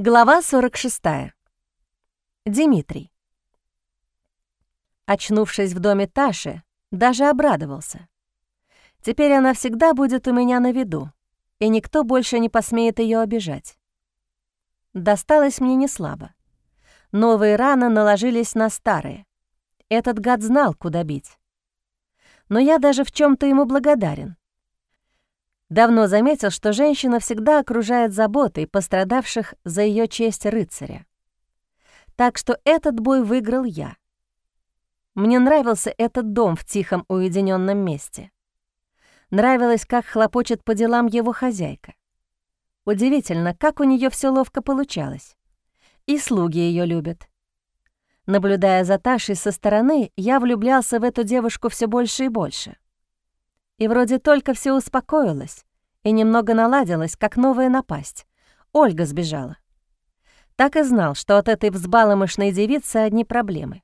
Глава 46. Дмитрий. Очнувшись в доме Таши, даже обрадовался. Теперь она всегда будет у меня на виду, и никто больше не посмеет ее обижать. Досталось мне не слабо. Новые раны наложились на старые. Этот гад знал, куда бить. Но я даже в чем то ему благодарен. Давно заметил, что женщина всегда окружает заботой пострадавших за ее честь рыцаря. Так что этот бой выиграл я. Мне нравился этот дом в тихом уединенном месте. Нравилось, как хлопочет по делам его хозяйка. Удивительно, как у нее все ловко получалось. И слуги ее любят. Наблюдая за Ташей со стороны, я влюблялся в эту девушку все больше и больше. И вроде только все успокоилось и немного наладилось, как новая напасть. Ольга сбежала. Так и знал, что от этой взбаломышной девицы одни проблемы.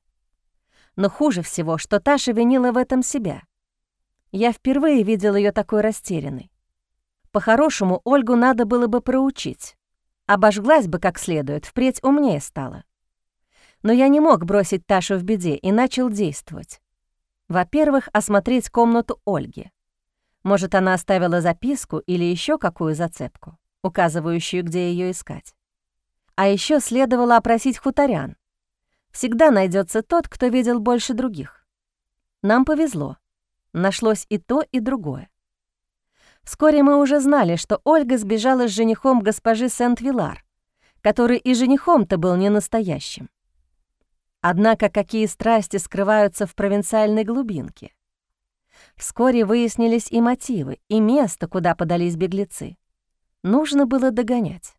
Но хуже всего, что Таша винила в этом себя. Я впервые видел ее такой растерянной. По-хорошему, Ольгу надо было бы проучить. Обожглась бы как следует, впредь умнее стала. Но я не мог бросить Ташу в беде и начал действовать. Во-первых, осмотреть комнату Ольги. Может, она оставила записку или еще какую зацепку, указывающую, где ее искать. А еще следовало опросить хуторян. Всегда найдется тот, кто видел больше других. Нам повезло. Нашлось и то, и другое. Вскоре мы уже знали, что Ольга сбежала с женихом госпожи Сент-Вилар, который и женихом-то был не настоящим. Однако какие страсти скрываются в провинциальной глубинке? Вскоре выяснились и мотивы, и место, куда подались беглецы. Нужно было догонять.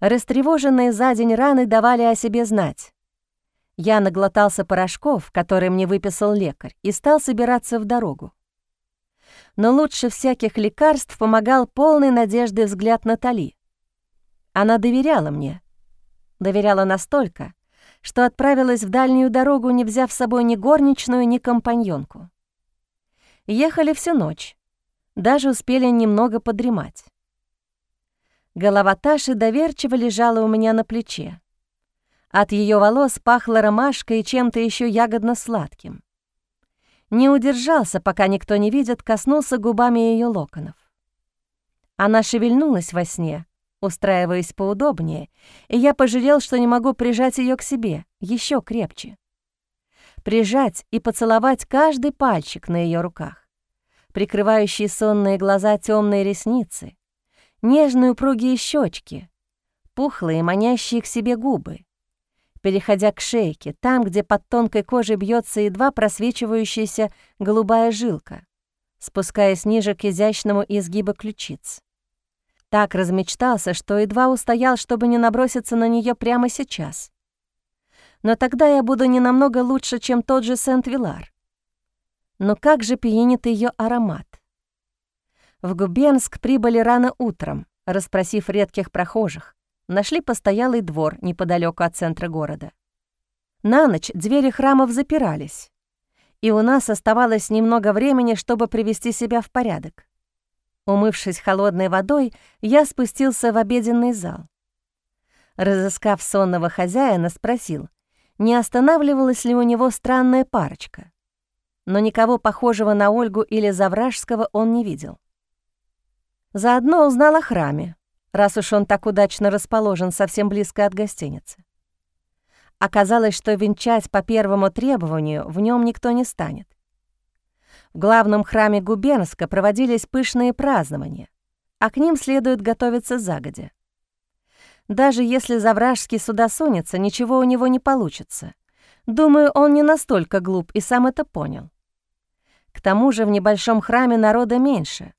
Растревоженные за день раны давали о себе знать. Я наглотался порошков, которые мне выписал лекарь, и стал собираться в дорогу. Но лучше всяких лекарств помогал полный надежды взгляд Натали. Она доверяла мне. Доверяла настолько, что отправилась в дальнюю дорогу, не взяв с собой ни горничную, ни компаньонку. Ехали всю ночь. Даже успели немного подремать. Голова Таши доверчиво лежала у меня на плече. От ее волос пахло ромашкой и чем-то еще ягодно-сладким. Не удержался, пока никто не видит, коснулся губами ее локонов. Она шевельнулась во сне, устраиваясь поудобнее, и я пожалел, что не могу прижать ее к себе еще крепче прижать и поцеловать каждый пальчик на ее руках, прикрывающие сонные глаза темные ресницы, нежные упругие щечки, пухлые, манящие к себе губы, переходя к шейке, там, где под тонкой кожей бьется едва просвечивающаяся голубая жилка, спускаясь ниже к изящному изгибу ключиц. Так размечтался, что едва устоял, чтобы не наброситься на нее прямо сейчас но тогда я буду не намного лучше, чем тот же Сент-Вилар. Но как же пьянит ее аромат? В Губенск прибыли рано утром, расспросив редких прохожих, нашли постоялый двор неподалеку от центра города. На ночь двери храмов запирались, и у нас оставалось немного времени, чтобы привести себя в порядок. Умывшись холодной водой, я спустился в обеденный зал. Разыскав сонного хозяина, спросил, не останавливалась ли у него странная парочка. Но никого похожего на Ольгу или Завражского он не видел. Заодно узнал о храме, раз уж он так удачно расположен совсем близко от гостиницы. Оказалось, что венчать по первому требованию в нем никто не станет. В главном храме Губернска проводились пышные празднования, а к ним следует готовиться загодя. Даже если Завражский сюда сунется, ничего у него не получится. Думаю, он не настолько глуп и сам это понял. К тому же в небольшом храме народа меньше,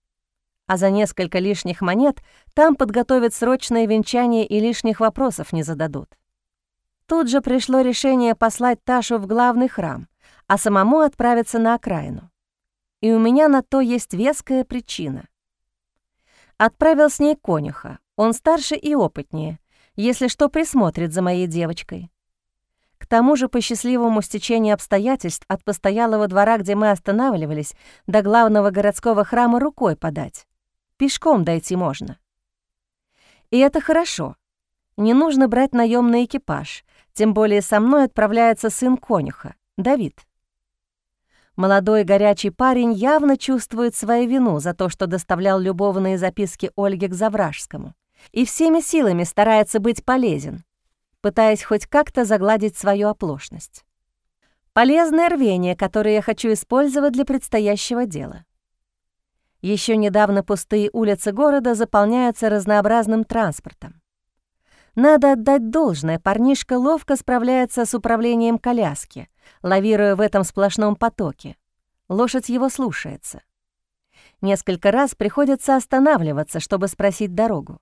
а за несколько лишних монет там подготовят срочное венчание и лишних вопросов не зададут. Тут же пришло решение послать Ташу в главный храм, а самому отправиться на окраину. И у меня на то есть веская причина. Отправил с ней конюха, он старше и опытнее, если что, присмотрит за моей девочкой. К тому же, по счастливому стечению обстоятельств от постоялого двора, где мы останавливались, до главного городского храма рукой подать. Пешком дойти можно. И это хорошо. Не нужно брать наемный экипаж, тем более со мной отправляется сын конюха, Давид. Молодой горячий парень явно чувствует свою вину за то, что доставлял любовные записки Ольге к Завражскому, и всеми силами старается быть полезен, пытаясь хоть как-то загладить свою оплошность. Полезное рвение, которое я хочу использовать для предстоящего дела. Еще недавно пустые улицы города заполняются разнообразным транспортом. Надо отдать должное, парнишка ловко справляется с управлением коляски, лавируя в этом сплошном потоке. Лошадь его слушается. Несколько раз приходится останавливаться, чтобы спросить дорогу.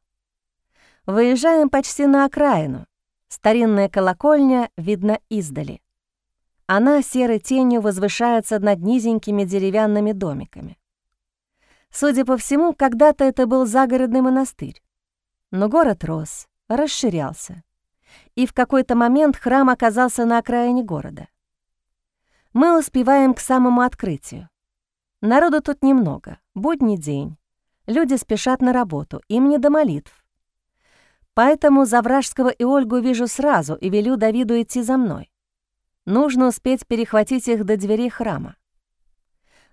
Выезжаем почти на окраину. Старинная колокольня видна издали. Она серой тенью возвышается над низенькими деревянными домиками. Судя по всему, когда-то это был загородный монастырь. Но город рос, расширялся. И в какой-то момент храм оказался на окраине города. Мы успеваем к самому открытию. Народу тут немного, будний день. Люди спешат на работу, им не до молитв. Поэтому Завражского и Ольгу вижу сразу и велю Давиду идти за мной. Нужно успеть перехватить их до дверей храма.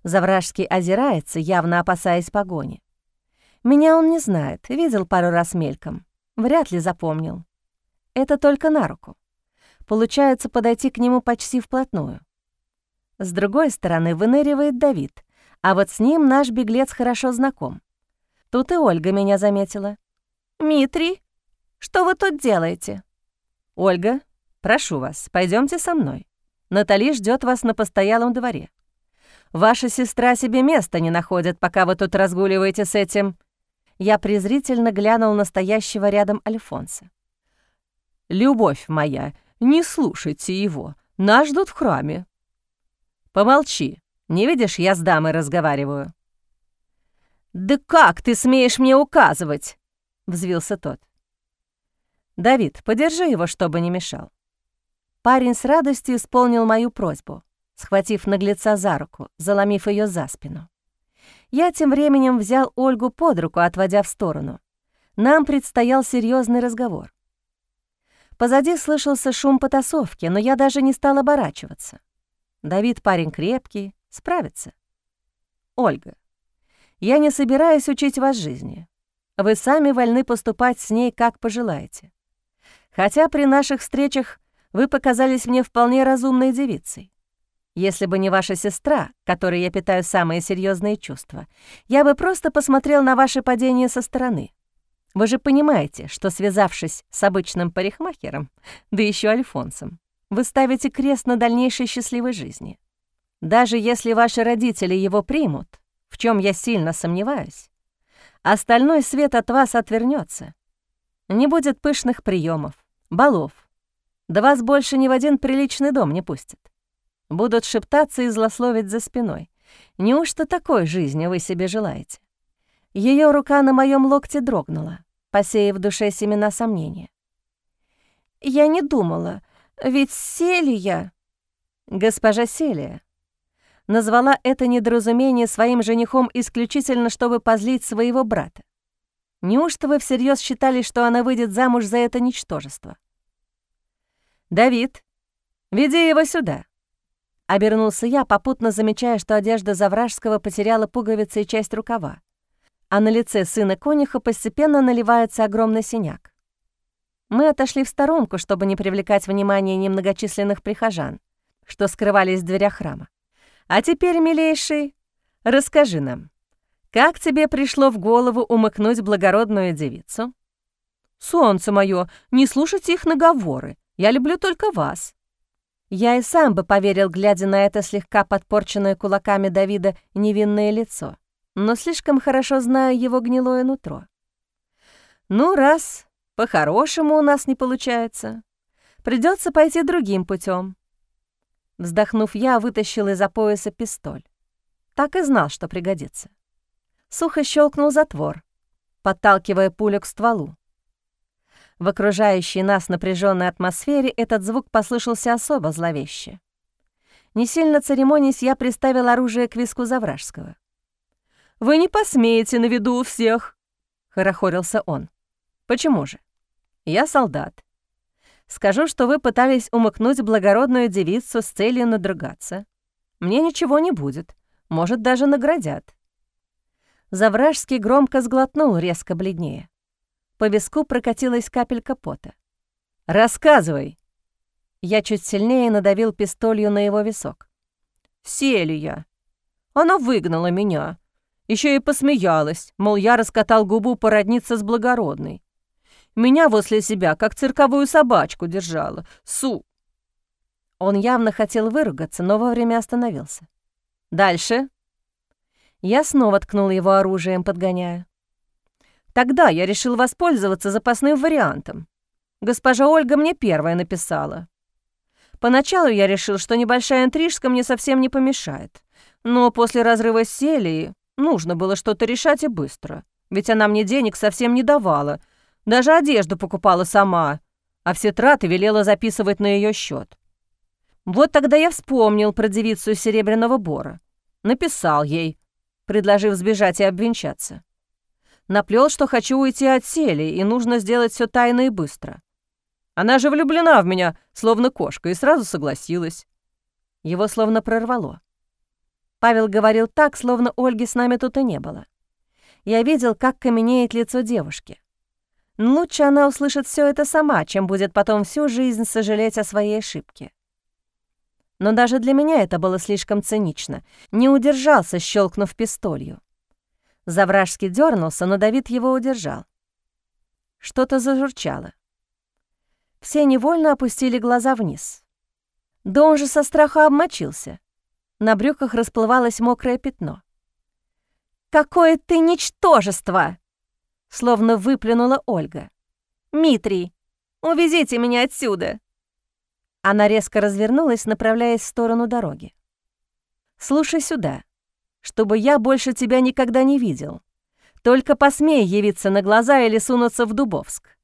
Завражский озирается, явно опасаясь погони. Меня он не знает, видел пару раз мельком. Вряд ли запомнил. Это только на руку. Получается подойти к нему почти вплотную. С другой стороны выныривает Давид, а вот с ним наш беглец хорошо знаком. Тут и Ольга меня заметила. «Митрий, что вы тут делаете?» «Ольга, прошу вас, пойдемте со мной. Натали ждет вас на постоялом дворе. Ваша сестра себе места не находит, пока вы тут разгуливаете с этим я презрительно глянул на стоящего рядом Альфонса. «Любовь моя, не слушайте его, нас ждут в храме». «Помолчи, не видишь, я с дамой разговариваю». «Да как ты смеешь мне указывать?» — взвился тот. «Давид, подержи его, чтобы не мешал». Парень с радостью исполнил мою просьбу, схватив наглеца за руку, заломив ее за спину. Я тем временем взял Ольгу под руку, отводя в сторону. Нам предстоял серьезный разговор. Позади слышался шум потасовки, но я даже не стал оборачиваться. Давид парень крепкий, справится. Ольга, я не собираюсь учить вас жизни. Вы сами вольны поступать с ней, как пожелаете. Хотя при наших встречах вы показались мне вполне разумной девицей. Если бы не ваша сестра, которой я питаю самые серьезные чувства, я бы просто посмотрел на ваше падение со стороны. Вы же понимаете, что, связавшись с обычным парикмахером, да еще Альфонсом, вы ставите крест на дальнейшей счастливой жизни. Даже если ваши родители его примут, в чем я сильно сомневаюсь, остальной свет от вас отвернется. Не будет пышных приемов, балов. Да вас больше ни в один приличный дом не пустят. Будут шептаться и злословить за спиной. Неужто такой жизни вы себе желаете? Ее рука на моем локте дрогнула, посеяв в душе семена сомнения. «Я не думала, ведь Селия...» «Госпожа Селия...» Назвала это недоразумение своим женихом исключительно, чтобы позлить своего брата. Неужто вы всерьез считали, что она выйдет замуж за это ничтожество? «Давид, веди его сюда», Обернулся я, попутно замечая, что одежда Завражского потеряла пуговицы и часть рукава, а на лице сына конюха постепенно наливается огромный синяк. Мы отошли в сторонку, чтобы не привлекать внимание немногочисленных прихожан, что скрывались в дверях храма. «А теперь, милейший, расскажи нам, как тебе пришло в голову умыкнуть благородную девицу?» «Солнце мое, не слушайте их наговоры, я люблю только вас», я и сам бы поверил, глядя на это слегка подпорченное кулаками Давида невинное лицо, но слишком хорошо знаю его гнилое нутро. Ну, раз по-хорошему у нас не получается, придется пойти другим путем. Вздохнув, я вытащил из-за пояса пистоль. Так и знал, что пригодится. Сухо щелкнул затвор, подталкивая пулю к стволу. В окружающей нас напряженной атмосфере этот звук послышался особо зловеще. Не сильно церемонясь, я приставил оружие к виску Завражского. «Вы не посмеете на виду у всех!» — хорохорился он. «Почему же? Я солдат. Скажу, что вы пытались умыкнуть благородную девицу с целью надругаться. Мне ничего не будет, может, даже наградят». Завражский громко сглотнул, резко бледнее. По виску прокатилась капелька пота. «Рассказывай!» Я чуть сильнее надавил пистолью на его висок. «Селия! Она выгнала меня. Еще и посмеялась, мол, я раскатал губу породниться с благородной. Меня возле себя, как цирковую собачку, держала. Су!» Он явно хотел выругаться, но вовремя остановился. «Дальше?» Я снова ткнул его оружием, подгоняя. Тогда я решил воспользоваться запасным вариантом. Госпожа Ольга мне первая написала. Поначалу я решил, что небольшая интрижка мне совсем не помешает. Но после разрыва с Селией нужно было что-то решать и быстро. Ведь она мне денег совсем не давала — даже одежду покупала сама, а все траты велела записывать на ее счет. Вот тогда я вспомнил про девицу Серебряного Бора. Написал ей, предложив сбежать и обвенчаться. Наплел, что хочу уйти от сели, и нужно сделать все тайно и быстро. Она же влюблена в меня, словно кошка, и сразу согласилась. Его словно прорвало. Павел говорил так, словно Ольги с нами тут и не было. Я видел, как каменеет лицо девушки. Лучше она услышит все это сама, чем будет потом всю жизнь сожалеть о своей ошибке. Но даже для меня это было слишком цинично. Не удержался, щелкнув пистолью. Завражский дернулся, но Давид его удержал. Что-то зажурчало. Все невольно опустили глаза вниз. Да он же со страха обмочился. На брюках расплывалось мокрое пятно. «Какое ты ничтожество!» словно выплюнула Ольга. «Митрий, увезите меня отсюда!» Она резко развернулась, направляясь в сторону дороги. «Слушай сюда, чтобы я больше тебя никогда не видел. Только посмей явиться на глаза или сунуться в Дубовск.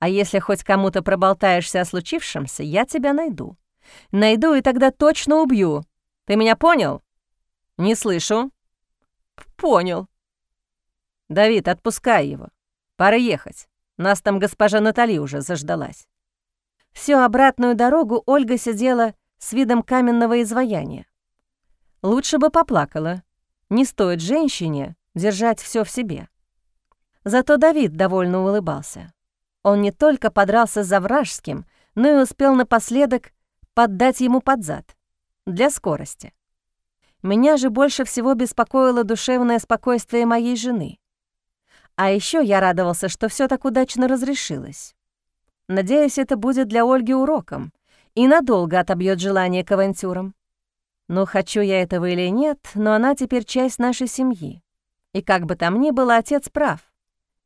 А если хоть кому-то проболтаешься о случившемся, я тебя найду. Найду и тогда точно убью. Ты меня понял?» «Не слышу». «Понял», «Давид, отпускай его. Пора ехать. Нас там госпожа Натали уже заждалась». Всю обратную дорогу Ольга сидела с видом каменного изваяния. Лучше бы поплакала. Не стоит женщине держать все в себе. Зато Давид довольно улыбался. Он не только подрался с Завражским, но и успел напоследок поддать ему под зад. Для скорости. Меня же больше всего беспокоило душевное спокойствие моей жены. А еще я радовался, что все так удачно разрешилось. Надеюсь, это будет для Ольги уроком и надолго отобьет желание к авантюрам. Ну, хочу я этого или нет, но она теперь часть нашей семьи. И как бы там ни было, отец прав.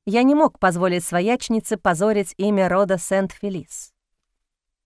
Я не мог позволить своячнице позорить имя рода Сент-Фелис.